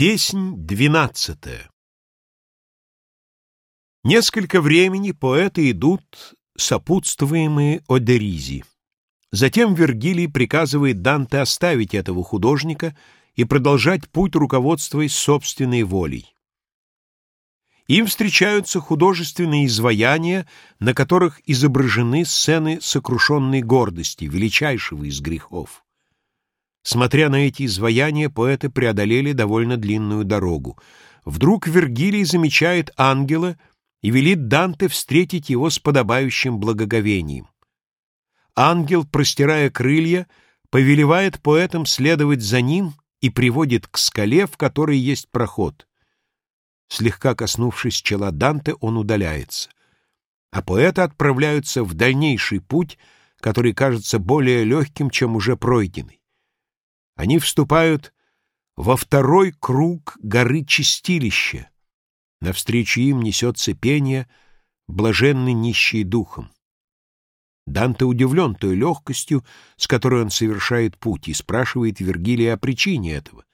Песнь двенадцатая Несколько времени поэты идут, сопутствуемые Одеризи. Затем Вергилий приказывает Данте оставить этого художника и продолжать путь, руководствуясь собственной волей. Им встречаются художественные изваяния, на которых изображены сцены сокрушенной гордости, величайшего из грехов. Смотря на эти изваяния, поэты преодолели довольно длинную дорогу. Вдруг Вергилий замечает ангела и велит Данте встретить его с подобающим благоговением. Ангел, простирая крылья, повелевает поэтам следовать за ним и приводит к скале, в которой есть проход. Слегка коснувшись чела Данте, он удаляется. А поэты отправляются в дальнейший путь, который кажется более легким, чем уже пройденный. Они вступают во второй круг горы Чистилища. Навстречу им несется пение, блаженный нищий духом. Данте удивлен той легкостью, с которой он совершает путь, и спрашивает Вергилия о причине этого.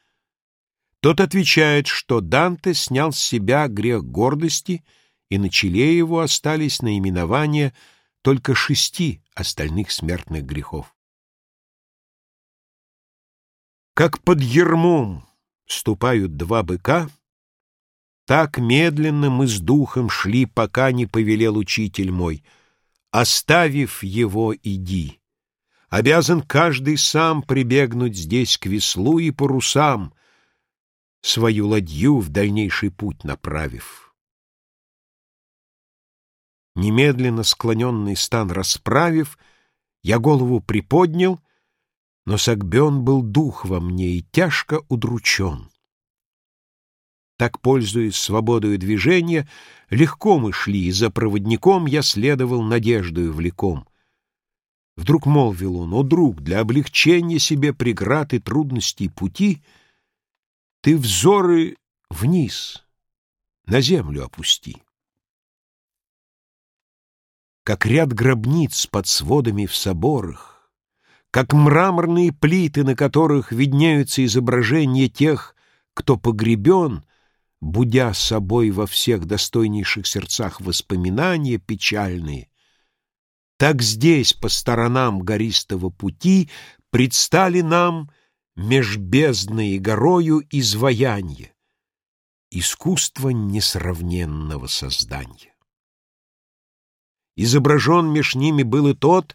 Тот отвечает, что Данте снял с себя грех гордости, и на челе его остались наименования только шести остальных смертных грехов. Как под ермом ступают два быка, Так медленно мы с духом шли, Пока не повелел учитель мой. Оставив его, иди. Обязан каждый сам прибегнуть здесь к веслу и парусам, Свою ладью в дальнейший путь направив. Немедленно склоненный стан расправив, Я голову приподнял — но согбен был дух во мне и тяжко удручен. Так, пользуясь свободою движения, легко мы шли, и за проводником я следовал надеждою влеком. Вдруг молвил он, о, друг, для облегчения себе преград и трудностей пути ты взоры вниз, на землю опусти. Как ряд гробниц под сводами в соборах, как мраморные плиты, на которых виднеются изображения тех, кто погребен, будя собой во всех достойнейших сердцах воспоминания печальные, так здесь, по сторонам гористого пути, предстали нам меж бездной и горою изваяние, искусство несравненного создания. Изображен меж ними был и тот,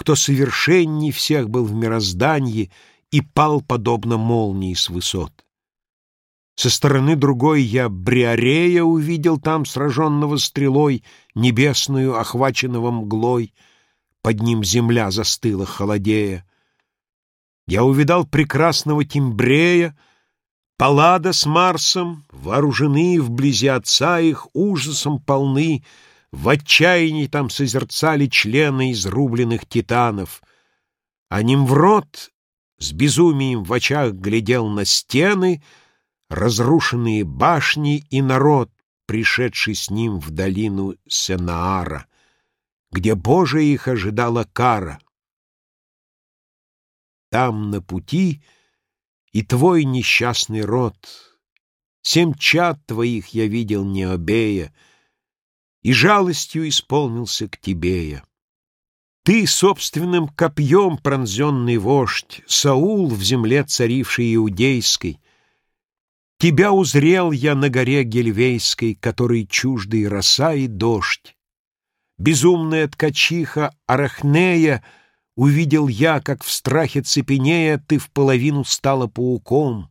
кто совершенней всех был в мироздании и пал подобно молнии с высот. Со стороны другой я Бриарея увидел там, сраженного стрелой, небесную, охваченного мглой, под ним земля застыла, холодея. Я увидал прекрасного Тимбрея, Паллада с Марсом, вооружены вблизи отца их, ужасом полны, в отчаянии там созерцали члены изрубленных титанов, а Нимврод с безумием в очах глядел на стены, разрушенные башни и народ, пришедший с ним в долину Сенаара, где Божия их ожидала кара. Там на пути и твой несчастный род, семь чад твоих я видел не обея, и жалостью исполнился к тебе я. Ты собственным копьем пронзенный вождь, Саул в земле царивший иудейской, Тебя узрел я на горе Гельвейской, Которой чуждый роса и дождь. Безумная ткачиха Арахнея Увидел я, как в страхе цепенея Ты в половину стала пауком.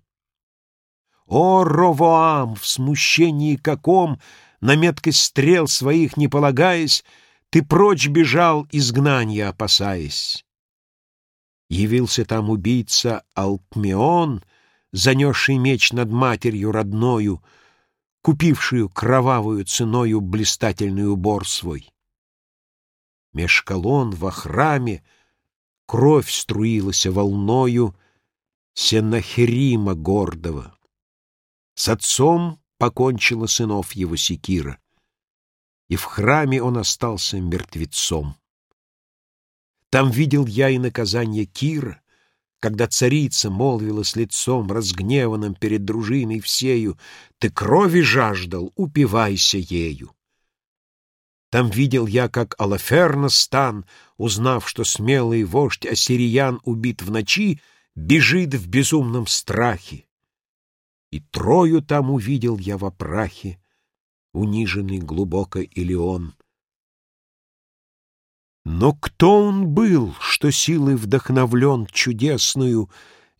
О, Ровоам, в смущении каком на меткость стрел своих не полагаясь, ты прочь бежал, изгнания опасаясь. Явился там убийца Алкмеон, занесший меч над матерью родною, купившую кровавую ценою блистательный убор свой. Меж колонн во храме кровь струилась волною Сеннахерима гордого. С отцом покончила сынов его секира, и в храме он остался мертвецом. Там видел я и наказание Кира, когда царица молвила с лицом разгневанным перед дружиной всею, «Ты крови жаждал, упивайся ею». Там видел я, как Алаферна стан, узнав, что смелый вождь ассириян убит в ночи, бежит в безумном страхе. И Трою там увидел я во прахе, униженный глубоко Илеон. Но кто он был, что силой вдохновлен чудесную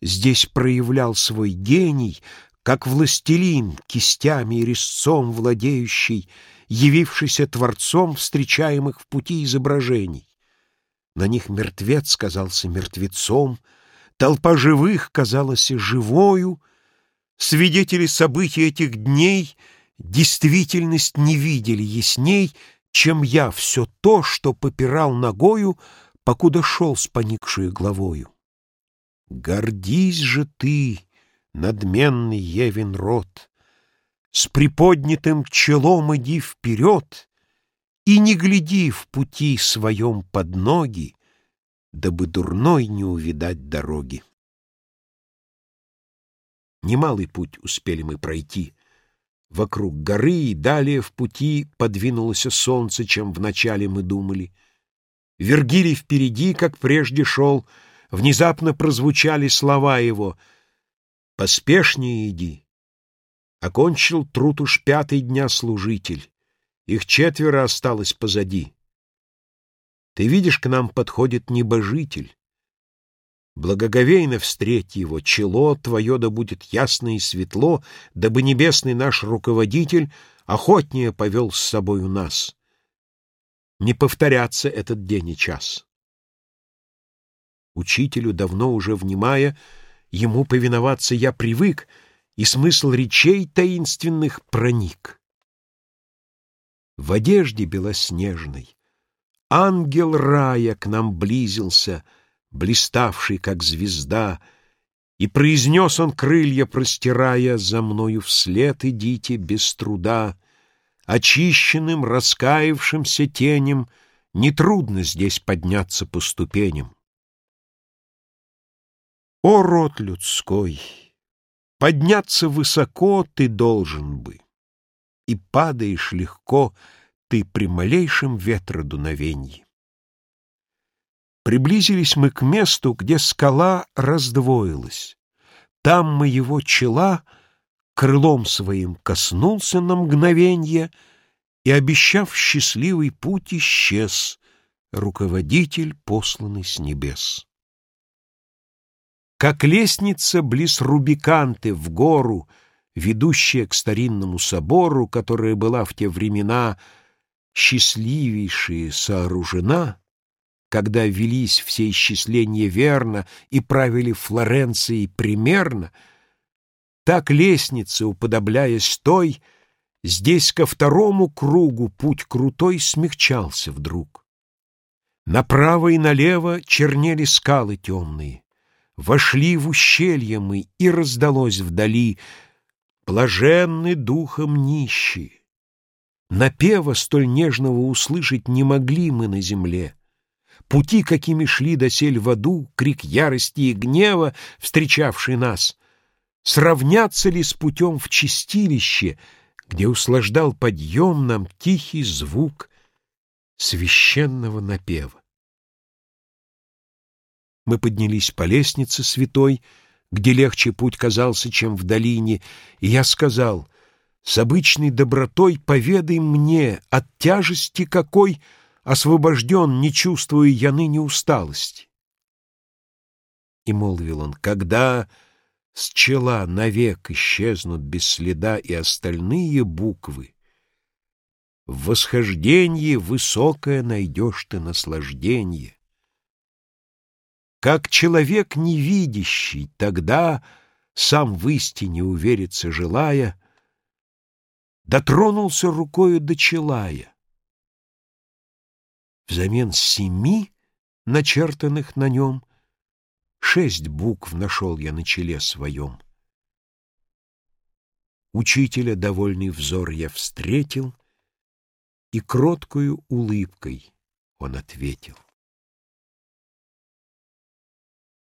Здесь проявлял свой гений, как властелин, кистями и резцом владеющий, Явившийся творцом встречаемых в пути изображений? На них мертвец казался мертвецом, Толпа живых казалась живою, Свидетели событий этих дней Действительность не видели ясней, чем я все то, что попирал ногою, покуда шел с поникшей головою. Гордись же ты, надменный Евин род, с приподнятым челом иди вперед и не гляди в пути своем под ноги, дабы дурной не увидать дороги. Немалый путь успели мы пройти — вокруг горы, и далее в пути подвинулось солнце, чем вначале мы думали. Вергилий впереди, как прежде шел, внезапно прозвучали слова его «Поспешнее иди». Окончил труд уж пятый дня служитель, их четверо осталось позади. Ты видишь, к нам подходит небожитель. Благоговейно встреть его, чело твое да будет ясно и светло, дабы небесный наш руководитель охотнее повел с собою нас. Не повторяться этот день и час. Учителю, давно уже внимая, ему повиноваться я привык, и смысл речей таинственных проник. В одежде белоснежной ангел рая к нам близился — блиставший, как звезда, и произнес он, крылья простирая, «За мною вслед идите без труда». Очищенным, раскаявшимся тенем Нетрудно здесь подняться по ступеням. О, род людской! Подняться высоко ты должен бы, И падаешь легко ты при малейшем ветродуновенье. Приблизились мы к месту, где скала раздвоилась. Там моего чела крылом своим коснулся на мгновенье и, обещав счастливый путь, исчез, руководитель, посланный с небес. Как лестница близ Рубиканты в гору, ведущая к старинному собору, которая была в те времена счастливейшие сооружена, когда велись все исчисления верно и правили Флоренцией примерно, так лестница, уподобляясь той, здесь ко второму кругу путь крутой смягчался вдруг. Направо и налево чернели скалы темные, вошли в ущелье мы, и раздалось вдали блаженны духом нищие. Напева столь нежного услышать не могли мы на земле — Пути, какими шли досель в аду, крик ярости и гнева, встречавший нас, сравнятся ли с путем в чистилище, где услаждал подъем нам тихий звук священного напева? Мы поднялись по лестнице святой, где легче путь казался, чем в долине, и я сказал, с обычной добротой поведай мне от тяжести какой — освобожден, не чувствуя я ныне усталости. И молвил он, когда с чела навек исчезнут без следа и остальные буквы, в восхождении высокое найдешь ты наслаждение. Как человек невидящий, тогда, сам в истине увериться желая, дотронулся рукою до челая, Взамен семи, начертанных на нем, Шесть букв нашел я на челе своем. Учителя довольный взор я встретил, И кроткою улыбкой он ответил.